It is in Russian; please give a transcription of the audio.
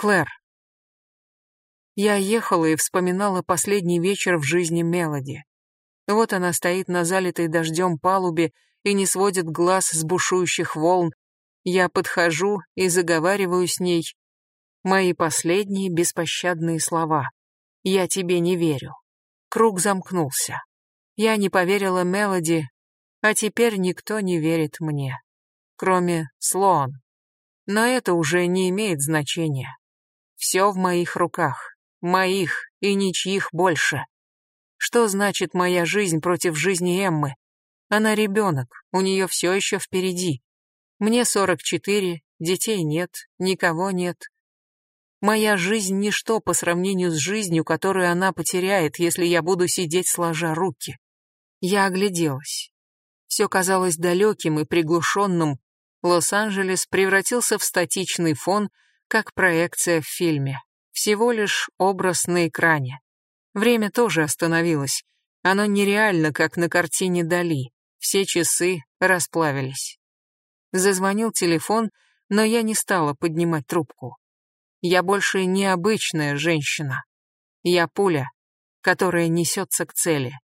Клэр. Я ехала и вспоминала последний вечер в жизни Мелоди. Вот она стоит на залитой дождем палубе и не сводит глаз с бушующих волн. Я подхожу и заговариваю с ней. Мои последние беспощадные слова. Я тебе не верю. Круг замкнулся. Я не поверила Мелоди, а теперь никто не верит мне. Кроме Слоан. Но это уже не имеет значения. Все в моих руках. Моих и ничьих больше. Что значит моя жизнь против жизни Эммы? Она ребенок, у нее все еще впереди. Мне 44, детей нет, никого нет. Моя жизнь ничто по сравнению с жизнью, которую она потеряет, если я буду сидеть сложа руки. Я огляделась. Все казалось далеким и приглушенным. Лос-Анджелес превратился в статичный фон, как проекция в фильме. Всего лишь образ на экране. Время тоже остановилось. Оно нереально, как на картине Дали. Все часы расплавились. Зазвонил телефон, но я не стала поднимать трубку. Я больше не обычная женщина. Я пуля, которая несется к цели.